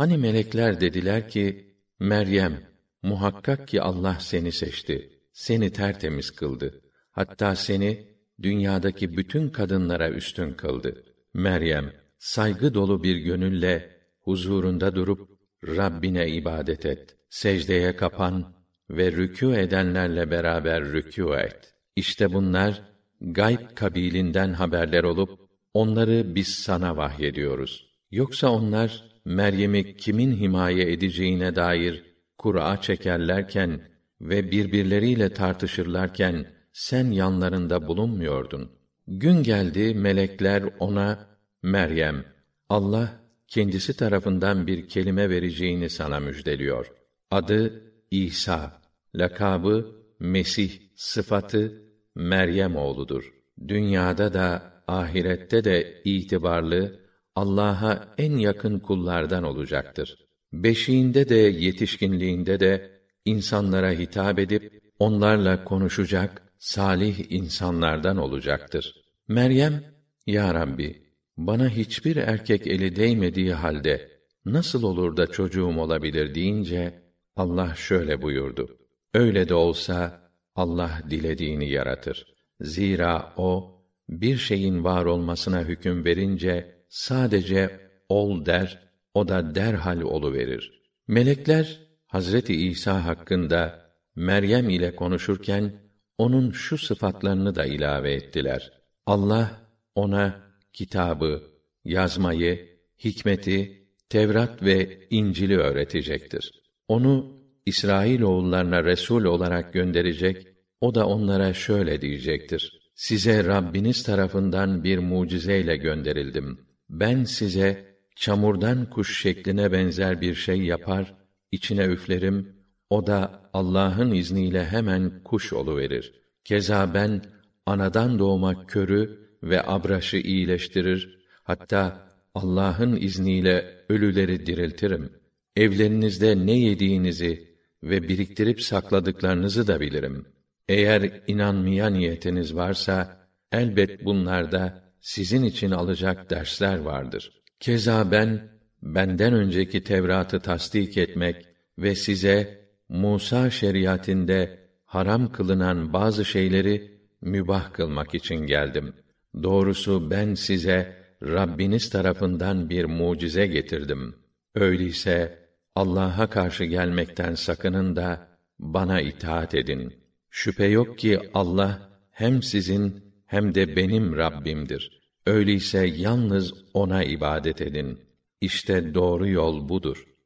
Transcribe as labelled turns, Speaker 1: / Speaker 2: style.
Speaker 1: Hani melekler dediler ki, Meryem, muhakkak ki Allah seni seçti, seni tertemiz kıldı. Hatta seni dünyadaki bütün kadınlara üstün kıldı. Meryem, saygı dolu bir gönülle huzurunda durup Rabbine ibadet et. Secdeye kapan ve rükû edenlerle beraber rükû et. İşte bunlar gayb kabilinden haberler olup onları biz sana vahyediyoruz. Yoksa onlar Meryem'i kimin himaye edeceğine dair Kur'a çekerlerken ve birbirleriyle tartışırlarken sen yanlarında bulunmuyordun. Gün geldi melekler ona Meryem Allah kendisi tarafından bir kelime vereceğini sana müjdeliyor. Adı İsa, lakabı Mesih, sıfatı Meryem oğludur. Dünyada da ahirette de itibarlı, Allah'a en yakın kullardan olacaktır. Beşiğinde de yetişkinliğinde de insanlara hitap edip onlarla konuşacak salih insanlardan olacaktır. Meryem, Ya Rabbi, bana hiçbir erkek eli değmediği halde nasıl olur da çocuğum olabilir deyince Allah şöyle buyurdu. Öyle de olsa Allah dilediğini yaratır. Zira o bir şeyin var olmasına hüküm verince sadece ol der, o da derhal olu verir. Melekler Hazreti İsa hakkında Meryem ile konuşurken onun şu sıfatlarını da ilave ettiler. Allah ona kitabı, yazmayı, hikmeti, Tevrat ve İncil'i öğretecektir. Onu İsrail oğullarına resul olarak gönderecek, o da onlara şöyle diyecektir: Size Rabbiniz tarafından bir mucizeyle gönderildim. Ben size çamurdan kuş şekline benzer bir şey yapar, içine üflerim, o da Allah'ın izniyle hemen kuş verir. Keza ben anadan doğma körü ve abraşı iyileştirir, hatta Allah'ın izniyle ölüleri diriltirim. Evlerinizde ne yediğinizi ve biriktirip sakladıklarınızı da bilirim. Eğer inanmaya niyetiniz varsa, elbet bunlarda sizin için alacak dersler vardır. Keza ben, benden önceki Tevrat'ı tasdik etmek ve size Musa şeriatinde haram kılınan bazı şeyleri mübah kılmak için geldim. Doğrusu ben size Rabbiniz tarafından bir mucize getirdim. Öyleyse Allah'a karşı gelmekten sakının da bana itaat edin. Şüphe yok ki Allah hem sizin hem de benim Rabbimdir. Öyleyse yalnız ona ibadet edin. İşte doğru yol budur.